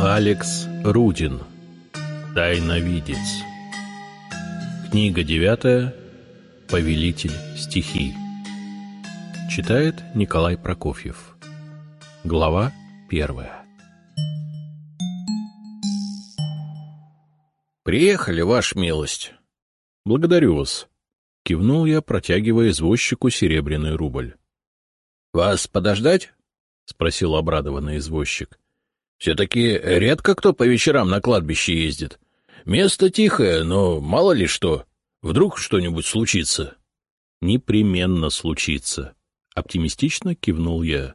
Алекс Рудин Тайновидец Книга девятая Повелитель стихий Читает Николай Прокофьев Глава первая «Приехали, ваша милость!» «Благодарю вас!» — кивнул я, протягивая извозчику серебряный рубль. «Вас подождать?» — спросил обрадованный извозчик. Все-таки редко кто по вечерам на кладбище ездит. Место тихое, но мало ли что. Вдруг что-нибудь случится. — Непременно случится. Оптимистично кивнул я.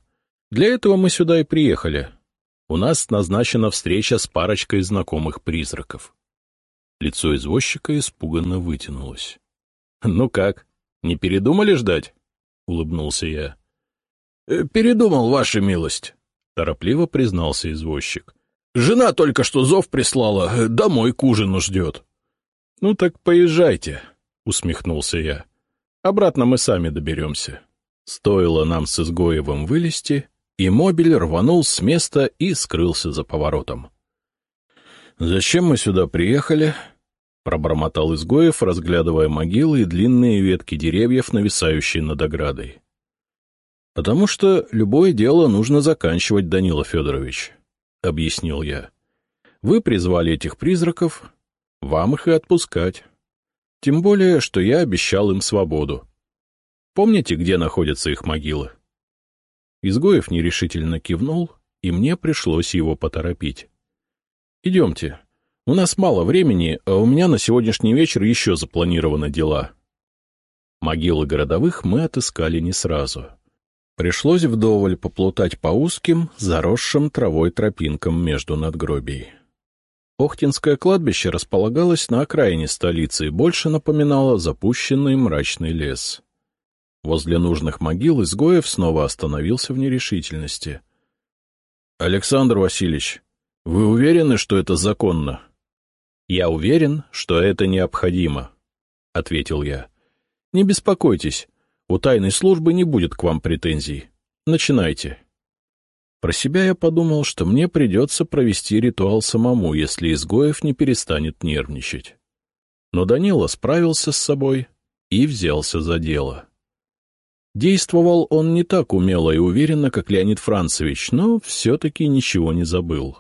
Для этого мы сюда и приехали. У нас назначена встреча с парочкой знакомых призраков. Лицо извозчика испуганно вытянулось. — Ну как, не передумали ждать? — улыбнулся я. «Э, — Передумал, ваша милость торопливо признался извозчик. — Жена только что зов прислала, домой к ужину ждет. — Ну так поезжайте, — усмехнулся я. — Обратно мы сами доберемся. Стоило нам с Изгоевым вылезти, и мобиль рванул с места и скрылся за поворотом. — Зачем мы сюда приехали? — пробормотал Изгоев, разглядывая могилы и длинные ветки деревьев, нависающие над оградой. — Потому что любое дело нужно заканчивать, Данила Федорович, — объяснил я. — Вы призвали этих призраков, вам их и отпускать. Тем более, что я обещал им свободу. Помните, где находятся их могилы? Изгоев нерешительно кивнул, и мне пришлось его поторопить. — Идемте. У нас мало времени, а у меня на сегодняшний вечер еще запланированы дела. Могилы городовых мы отыскали не сразу. Пришлось вдоволь поплутать по узким, заросшим травой тропинкам между надгробий. Охтинское кладбище располагалось на окраине столицы и больше напоминало запущенный мрачный лес. Возле нужных могил изгоев снова остановился в нерешительности. — Александр Васильевич, вы уверены, что это законно? — Я уверен, что это необходимо, — ответил я. — Не беспокойтесь, у тайной службы не будет к вам претензий. Начинайте. Про себя я подумал, что мне придется провести ритуал самому, если изгоев не перестанет нервничать. Но Данила справился с собой и взялся за дело. Действовал он не так умело и уверенно, как Леонид Францевич, но все-таки ничего не забыл.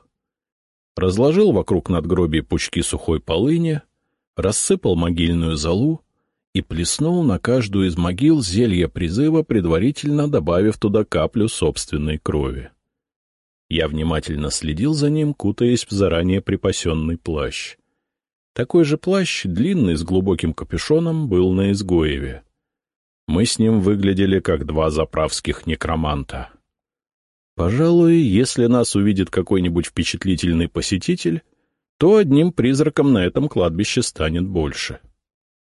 Разложил вокруг надгробий пучки сухой полыни, рассыпал могильную золу, и плеснул на каждую из могил зелье призыва, предварительно добавив туда каплю собственной крови. Я внимательно следил за ним, кутаясь в заранее припасенный плащ. Такой же плащ, длинный, с глубоким капюшоном, был на изгоеве. Мы с ним выглядели как два заправских некроманта. Пожалуй, если нас увидит какой-нибудь впечатлительный посетитель, то одним призраком на этом кладбище станет больше. —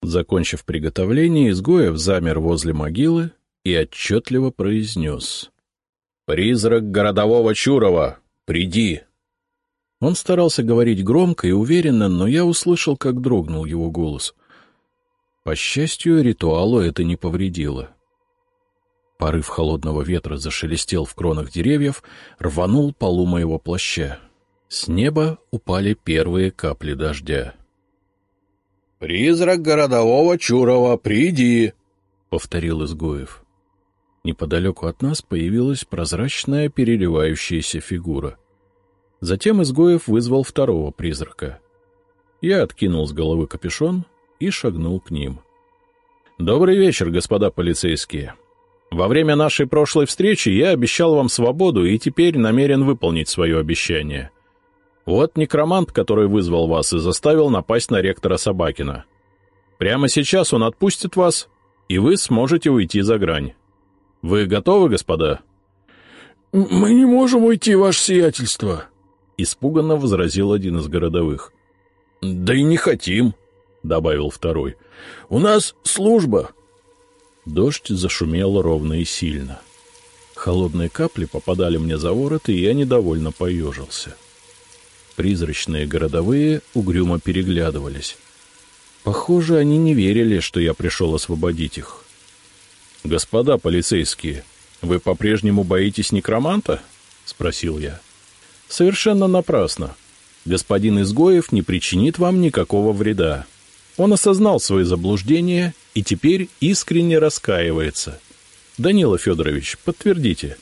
Закончив приготовление, изгоев замер возле могилы и отчетливо произнес. — Призрак городового Чурова, приди! Он старался говорить громко и уверенно, но я услышал, как дрогнул его голос. По счастью, ритуалу это не повредило. Порыв холодного ветра зашелестел в кронах деревьев, рванул полу моего плаща. С неба упали первые капли дождя. «Призрак городового Чурова, приди!» — повторил Изгоев. Неподалеку от нас появилась прозрачная переливающаяся фигура. Затем Изгоев вызвал второго призрака. Я откинул с головы капюшон и шагнул к ним. «Добрый вечер, господа полицейские. Во время нашей прошлой встречи я обещал вам свободу и теперь намерен выполнить свое обещание. Вот некромант, который вызвал вас и заставил напасть на ректора Собакина. Прямо сейчас он отпустит вас, и вы сможете уйти за грань. Вы готовы, господа?» «Мы не можем уйти, ваше сиятельство», — испуганно возразил один из городовых. «Да и не хотим», — добавил второй. «У нас служба». Дождь зашумел ровно и сильно. Холодные капли попадали мне за ворот, и я недовольно поежился. — Призрачные городовые угрюмо переглядывались. Похоже, они не верили, что я пришел освободить их. — Господа полицейские, вы по-прежнему боитесь некроманта? — спросил я. — Совершенно напрасно. Господин Изгоев не причинит вам никакого вреда. Он осознал свои заблуждения и теперь искренне раскаивается. Данила Федорович, подтвердите.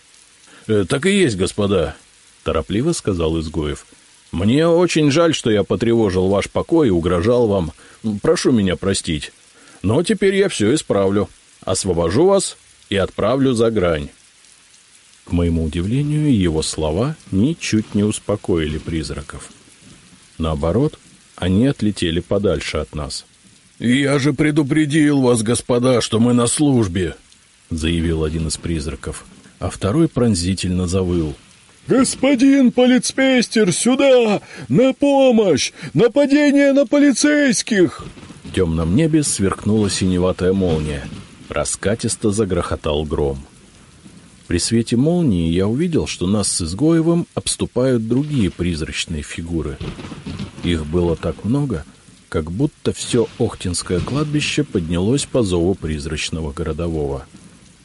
«Э, — Так и есть, господа, — торопливо сказал Изгоев. — Мне очень жаль, что я потревожил ваш покой и угрожал вам. Прошу меня простить. Но теперь я все исправлю. Освобожу вас и отправлю за грань. К моему удивлению, его слова ничуть не успокоили призраков. Наоборот, они отлетели подальше от нас. «Я же предупредил вас, господа, что мы на службе», — заявил один из призраков, а второй пронзительно завыл. «Господин полицмейстер, сюда! На помощь! Нападение на полицейских!» В темном небе сверкнула синеватая молния. Раскатисто загрохотал гром. При свете молнии я увидел, что нас с Изгоевым обступают другие призрачные фигуры. Их было так много, как будто все Охтинское кладбище поднялось по зову призрачного городового.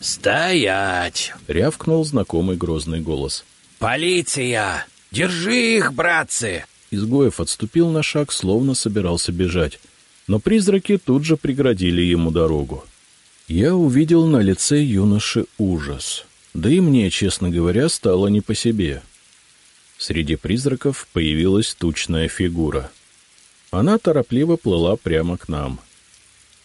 «Стоять!» — рявкнул знакомый грозный голос. «Полиция! Держи их, братцы!» Изгоев отступил на шаг, словно собирался бежать, но призраки тут же преградили ему дорогу. Я увидел на лице юноши ужас. Да и мне, честно говоря, стало не по себе. Среди призраков появилась тучная фигура. Она торопливо плыла прямо к нам.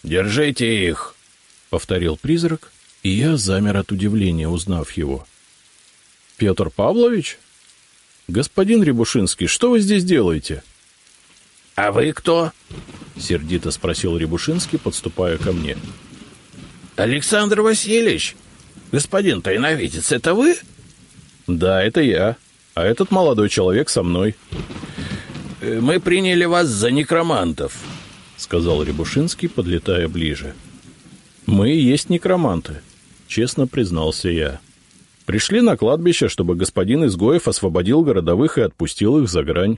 «Держите их!» — повторил призрак, и я замер от удивления, узнав его. «Петр Павлович? Господин Рябушинский, что вы здесь делаете?» «А вы кто?» — сердито спросил Рябушинский, подступая ко мне. «Александр Васильевич, господин тайновидец, это вы?» «Да, это я. А этот молодой человек со мной». Э, «Мы приняли вас за некромантов», — сказал Рябушинский, подлетая ближе. «Мы и есть некроманты», — честно признался я. «Пришли на кладбище, чтобы господин Изгоев освободил городовых и отпустил их за грань».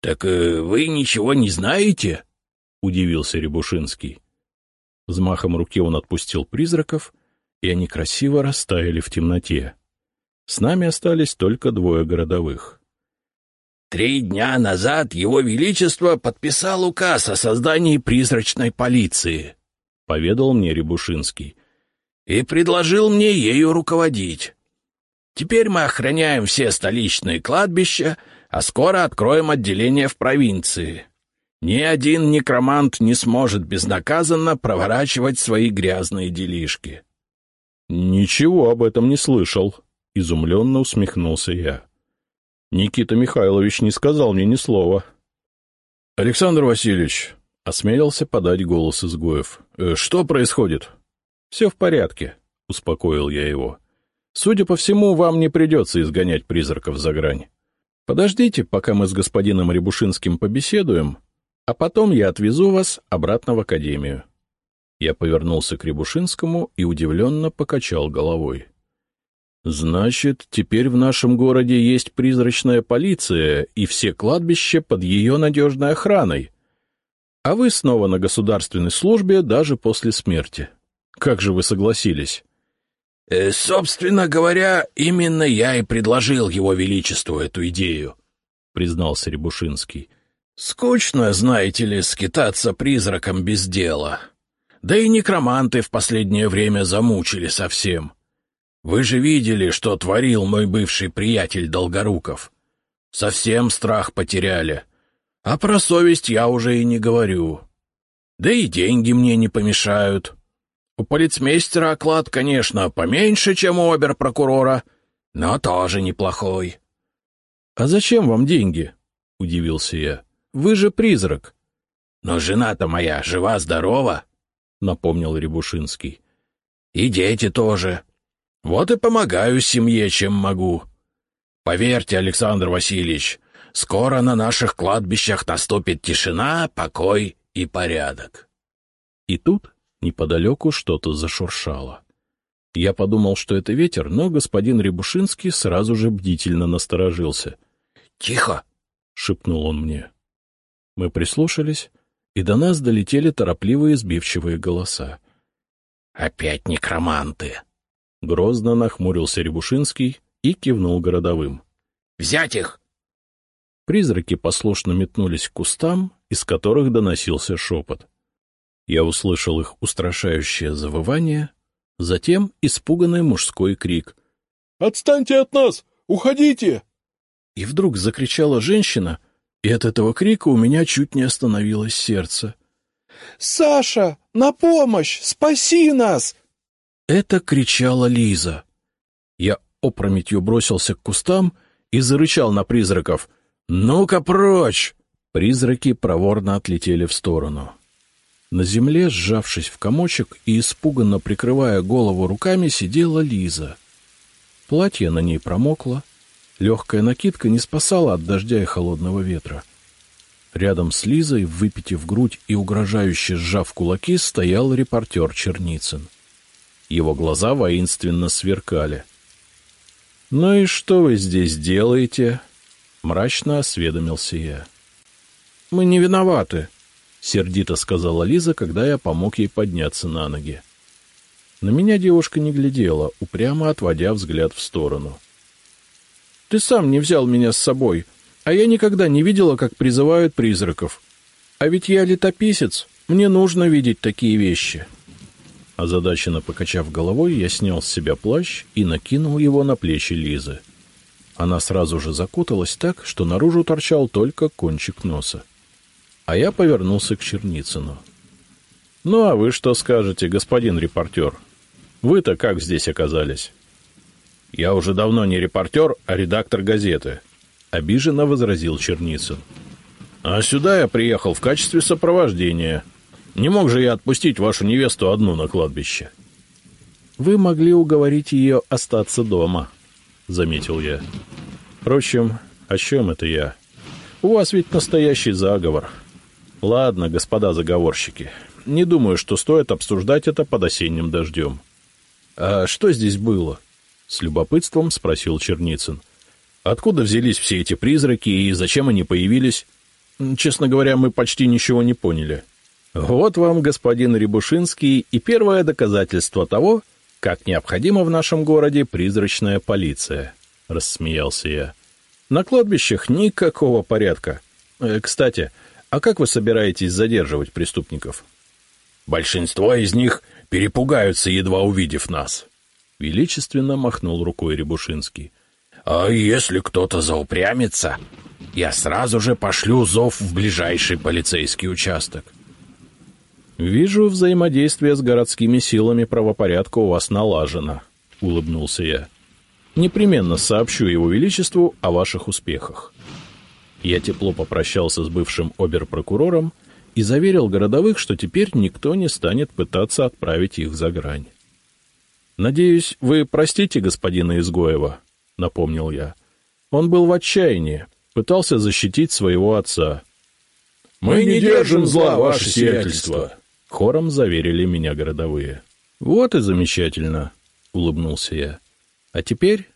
«Так э, вы ничего не знаете?» — удивился Рябушинский. Взмахом руки он отпустил призраков, и они красиво растаяли в темноте. С нами остались только двое городовых. Три дня назад Его Величество подписал указ о создании призрачной полиции, — поведал мне Рябушинский, — и предложил мне ею руководить. Теперь мы охраняем все столичные кладбища, а скоро откроем отделение в провинции. Ни один некромант не сможет безнаказанно проворачивать свои грязные делишки. — Ничего об этом не слышал, — изумленно усмехнулся я. Никита Михайлович не сказал мне ни слова. — Александр Васильевич, — осмелился подать голос изгоев, э, — что происходит? — Все в порядке, — успокоил я его. — Судя по всему, вам не придется изгонять призраков за грань. Подождите, пока мы с господином Рябушинским побеседуем, а потом я отвезу вас обратно в академию. Я повернулся к Рябушинскому и удивленно покачал головой. — Значит, теперь в нашем городе есть призрачная полиция и все кладбища под ее надежной охраной. А вы снова на государственной службе даже после смерти. Как же вы согласились? «Э, — Собственно говоря, именно я и предложил его величеству эту идею, — признался Рябушинский. Скучно, знаете ли, скитаться призраком без дела. Да и некроманты в последнее время замучили совсем. Вы же видели, что творил мой бывший приятель Долгоруков. Совсем страх потеряли. А про совесть я уже и не говорю. Да и деньги мне не помешают. У полицмейстера оклад, конечно, поменьше, чем у оберпрокурора, но тоже неплохой. — А зачем вам деньги? — удивился я. Вы же призрак. — Но жена-то моя жива-здорова, — напомнил Рябушинский. — И дети тоже. Вот и помогаю семье, чем могу. Поверьте, Александр Васильевич, скоро на наших кладбищах наступит тишина, покой и порядок. И тут неподалеку что-то зашуршало. Я подумал, что это ветер, но господин Рябушинский сразу же бдительно насторожился. — Тихо! — шепнул он мне. Мы прислушались, и до нас долетели торопливые сбивчивые голоса. — Опять некроманты! Грозно нахмурился Рябушинский и кивнул городовым. Взять их!» Призраки послушно метнулись к кустам, из которых доносился шепот. Я услышал их устрашающее завывание, затем испуганный мужской крик. — Отстаньте от нас! Уходите! И вдруг закричала женщина, и от этого крика у меня чуть не остановилось сердце. — Саша, на помощь! Спаси нас! Это кричала Лиза. Я опрометью бросился к кустам и зарычал на призраков. «Ну-ка прочь!» Призраки проворно отлетели в сторону. На земле, сжавшись в комочек и испуганно прикрывая голову руками, сидела Лиза. Платье на ней промокло, легкая накидка не спасала от дождя и холодного ветра. Рядом с Лизой, выпитив грудь и угрожающе сжав кулаки, стоял репортер Черницын. Его глаза воинственно сверкали. — Ну и что вы здесь делаете? — мрачно осведомился я. — Мы не виноваты, — сердито сказала Лиза, когда я помог ей подняться на ноги. На меня девушка не глядела, упрямо отводя взгляд в сторону. — Ты сам не взял меня с собой, а я никогда не видела, как призывают призраков. А ведь я летописец, мне нужно видеть такие вещи. Озадаченно покачав головой, я снял с себя плащ и накинул его на плечи Лизы. — она сразу же закуталась так, что наружу торчал только кончик носа. А я повернулся к Черницыну. — Ну а вы что скажете, господин репортер? Вы-то как здесь оказались? — Я уже давно не репортер, а редактор газеты, — обиженно возразил Черницын. — А сюда я приехал в качестве сопровождения. Не мог же я отпустить вашу невесту одну на кладбище. — Вы могли уговорить ее остаться дома, — заметил я. Впрочем, о чем это я? У вас ведь настоящий заговор. Ладно, господа заговорщики, не думаю, что стоит обсуждать это под осенним дождем. А что здесь было? С любопытством спросил Черницын. Откуда взялись все эти призраки и зачем они появились? Честно говоря, мы почти ничего не поняли. Вот вам, господин Рябушинский, и первое доказательство того, как необходима в нашем городе призрачная полиция, — рассмеялся я. На кладбищах никакого порядка. Э, кстати, а как вы собираетесь задерживать преступников? Большинство из них перепугаются, едва увидев нас. Величественно махнул рукой Рябушинский. А если кто-то заупрямится, я сразу же пошлю зов в ближайший полицейский участок. «Вижу, взаимодействие с городскими силами правопорядка у вас налажено», — улыбнулся я. Непременно сообщу его величеству о ваших успехах. Я тепло попрощался с бывшим оберпрокурором и заверил городовых, что теперь никто не станет пытаться отправить их за грань. «Надеюсь, вы простите господина Изгоева», — напомнил я. «Он был в отчаянии, пытался защитить своего отца». «Мы не держим зла, ваше сиятельство», — хором заверили меня городовые. «Вот и замечательно», — улыбнулся я. А теперь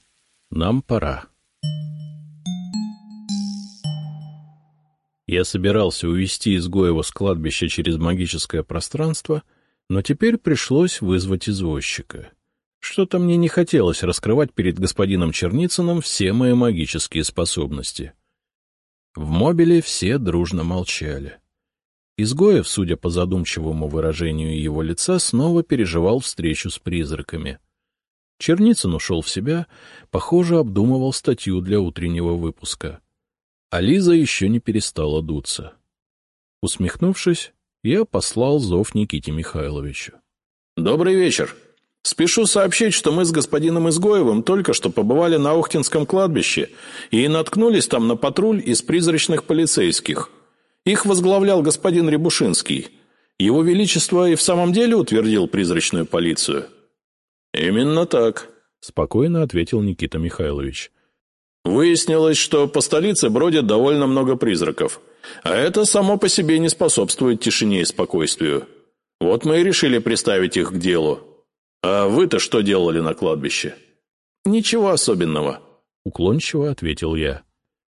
нам пора. Я собирался увести изгоева с кладбища через магическое пространство, но теперь пришлось вызвать извозчика. Что-то мне не хотелось раскрывать перед господином Черницыным все мои магические способности. В мобиле все дружно молчали. Изгоев, судя по задумчивому выражению его лица, снова переживал встречу с призраками — Черницын ушел в себя, похоже, обдумывал статью для утреннего выпуска. А Лиза еще не перестала дуться. Усмехнувшись, я послал зов Никите Михайловичу. — Добрый вечер. Спешу сообщить, что мы с господином Изгоевым только что побывали на Охтинском кладбище и наткнулись там на патруль из призрачных полицейских. Их возглавлял господин Рябушинский. Его Величество и в самом деле утвердил призрачную полицию. — «Именно так», — спокойно ответил Никита Михайлович. «Выяснилось, что по столице бродит довольно много призраков, а это само по себе не способствует тишине и спокойствию. Вот мы и решили приставить их к делу. А вы-то что делали на кладбище?» «Ничего особенного», — уклончиво ответил я.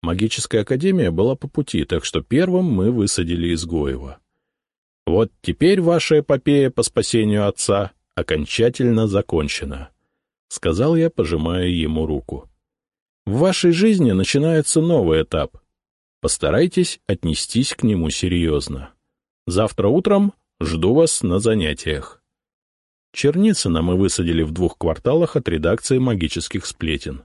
Магическая академия была по пути, так что первым мы высадили изгоева. Вот теперь ваша эпопея по спасению отца окончательно закончена, — сказал я, пожимая ему руку. В вашей жизни начинается новый этап. Постарайтесь отнестись к нему серьезно. Завтра утром жду вас на занятиях. Черницына мы высадили в двух кварталах от редакции магических сплетен.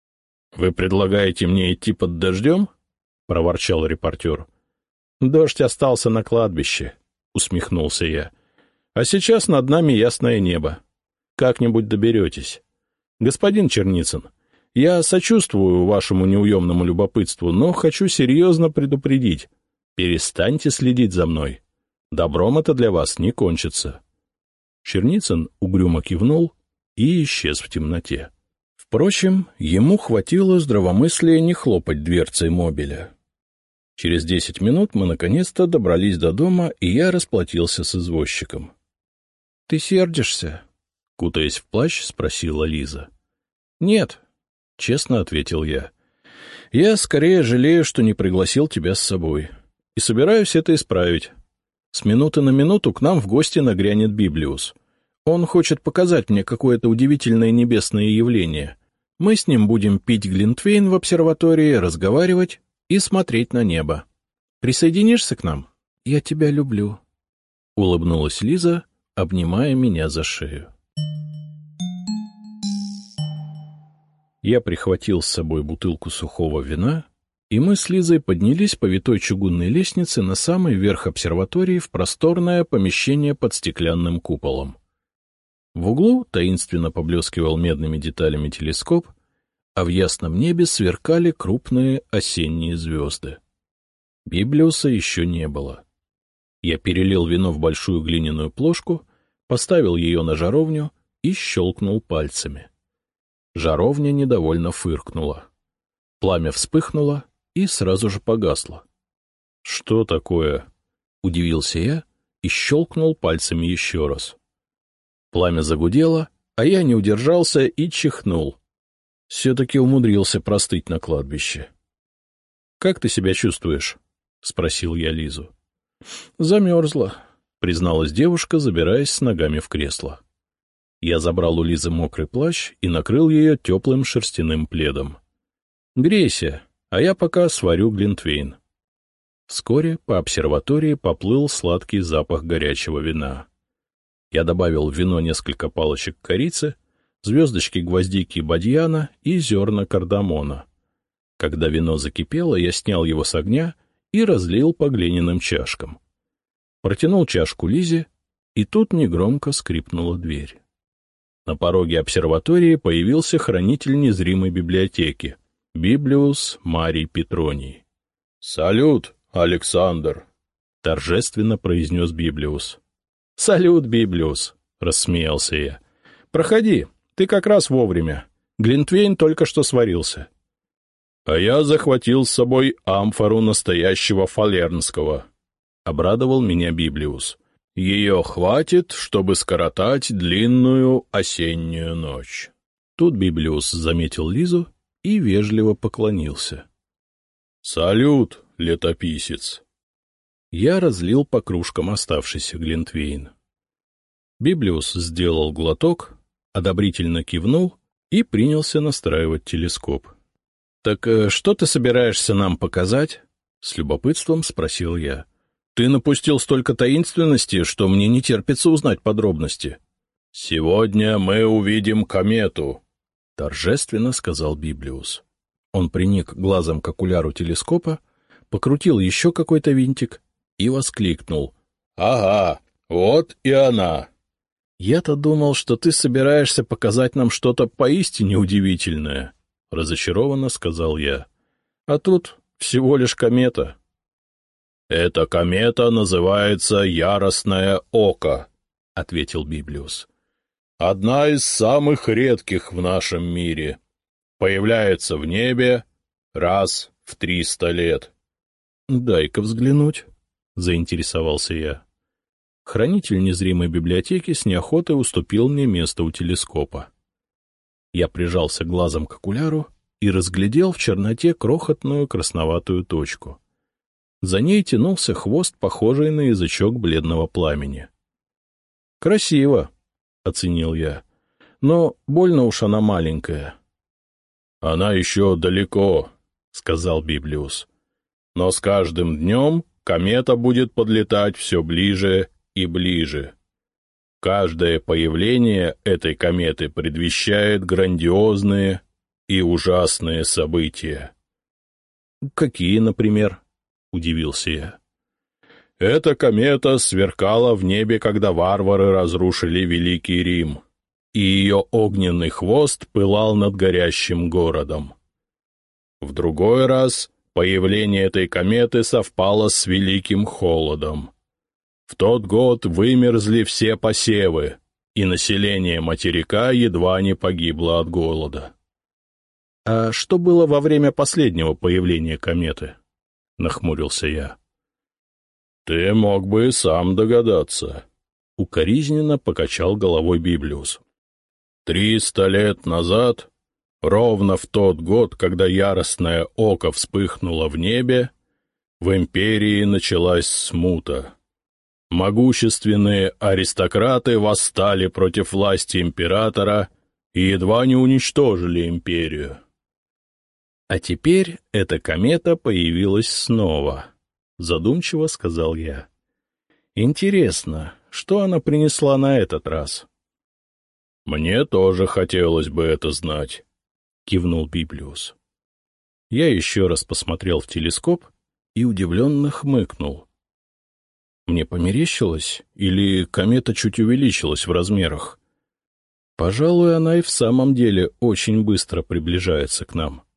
— Вы предлагаете мне идти под дождем? — проворчал репортер. — Дождь остался на кладбище, — усмехнулся я. — А сейчас над нами ясное небо. Как-нибудь доберетесь. Господин Черницын, я сочувствую вашему неуемному любопытству, но хочу серьезно предупредить. Перестаньте следить за мной. Добром это для вас не кончится. Черницын угрюмо кивнул и исчез в темноте. Впрочем, ему хватило здравомыслия не хлопать дверцей мобиля. Через десять минут мы наконец-то добрались до дома, и я расплатился с извозчиком. — Ты сердишься? — кутаясь в плащ, спросила Лиза. — Нет, — честно ответил я. — Я скорее жалею, что не пригласил тебя с собой, и собираюсь это исправить. С минуты на минуту к нам в гости нагрянет Библиус. Он хочет показать мне какое-то удивительное небесное явление. Мы с ним будем пить глинтвейн в обсерватории, разговаривать и смотреть на небо. Присоединишься к нам? Я тебя люблю. Улыбнулась Лиза, обнимая меня за шею. Я прихватил с собой бутылку сухого вина и мы с Лизой поднялись по витой чугунной лестнице на самый верх обсерватории в просторное помещение под стеклянным куполом. В углу таинственно поблескивал медными деталями телескоп, а в ясном небе сверкали крупные осенние звезды. Библиуса еще не было. Я перелил вино в большую глиняную плошку, поставил ее на жаровню и щелкнул пальцами. Жаровня недовольно фыркнула. Пламя вспыхнуло, и сразу же погасла. — Что такое? — удивился я и щелкнул пальцами еще раз. Пламя загудело, а я не удержался и чихнул. Все-таки умудрился простыть на кладбище. — Как ты себя чувствуешь? — спросил я Лизу. — Замерзла, — призналась девушка, забираясь с ногами в кресло. Я забрал у Лизы мокрый плащ и накрыл ее теплым шерстяным пледом. — Грейся, а я пока сварю глинтвейн. Вскоре по обсерватории поплыл сладкий запах горячего вина. Я добавил в вино несколько палочек корицы, звездочки гвоздики бадьяна и зерна кардамона. Когда вино закипело, я снял его с огня и разлил по глиняным чашкам. Протянул чашку Лизе, и тут негромко скрипнула дверь. На пороге обсерватории появился хранитель незримой библиотеки — Библиус Марий Петроний. — Салют, Александр! — торжественно произнес Библиус. — Салют, Библиус! — рассмеялся я. — Проходи, ты как раз вовремя. Глинтвейн только что сварился. — А я захватил с собой амфору настоящего фалернского, — обрадовал меня Библиус. — Ее хватит, чтобы скоротать длинную осеннюю ночь. Тут Библиус заметил Лизу и вежливо поклонился. — Салют, летописец! Я разлил по кружкам оставшийся глинтвейн. Библиус сделал глоток, одобрительно кивнул и принялся настраивать телескоп. — Так э, что ты собираешься нам показать? — с любопытством спросил я. — Ты напустил столько таинственности, что мне не терпится узнать подробности. — Сегодня мы увидим комету, — торжественно сказал Библиус. Он приник глазом к окуляру телескопа, покрутил еще какой-то винтик и воскликнул. — Ага, вот и она. — Я-то думал, что ты собираешься показать нам что-то поистине удивительное, — разочарованно сказал я. — А тут всего лишь комета. — Эта комета называется Яростное Око, — ответил Библиус. Одна из самых редких в нашем мире. Появляется в небе раз в триста лет. — Дай-ка взглянуть, — заинтересовался я. Хранитель незримой библиотеки с неохотой уступил мне место у телескопа. Я прижался глазом к окуляру и разглядел в черноте крохотную красноватую точку. За ней тянулся хвост, похожий на язычок бледного пламени. — Красиво, — оценил я. — Но больно уж она маленькая. — Она еще далеко, — сказал Библиус. — Но с каждым днем комета будет подлетать все ближе и ближе. Каждое появление этой кометы предвещает грандиозные и ужасные события. — Какие, например? — удивился я. — Эта комета сверкала в небе, когда варвары разрушили Великий Рим, и ее огненный хвост пылал над горящим городом. В другой раз появление этой кометы совпало с Великим Холодом. В тот год вымерзли все посевы, и население материка едва не погибло от голода. — А что было во время последнего появления кометы? — нахмурился я. — Ты мог бы и сам догадаться. Укоризненно покачал головой Библиус. Триста лет назад, ровно в тот год, когда яростное око вспыхнуло в небе, в империи началась смута. Могущественные аристократы восстали против власти императора и едва не уничтожили империю. А теперь эта комета появилась снова, — задумчиво сказал я. Интересно, что она принесла на этот раз? — Мне тоже хотелось бы это знать, — кивнул Библиус. Я еще раз посмотрел в телескоп и удивленно хмыкнул. Мне померещилось, или комета чуть увеличилась в размерах? Пожалуй, она и в самом деле очень быстро приближается к нам.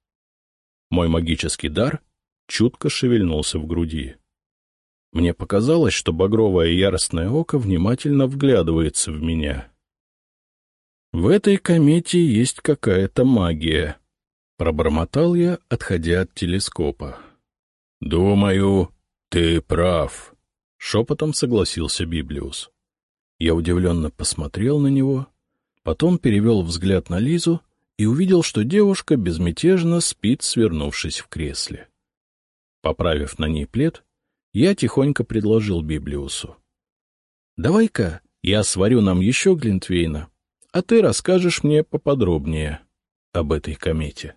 Мой магический дар чутко шевельнулся в груди. Мне показалось, что багровое яростное око внимательно вглядывается в меня. В этой комете есть какая-то магия. Пробормотал я, отходя от телескопа. — Думаю, ты прав, Шепотом согласился Библиус. Я удивленно посмотрел на него, потом перевел взгляд на Лизу и увидел, что девушка безмятежно спит, свернувшись в кресле. Поправив на ней плед, я тихонько предложил Библиусу. — Давай-ка я сварю нам еще Глинтвейна, а ты расскажешь мне поподробнее об этой комете.